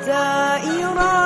在い抱。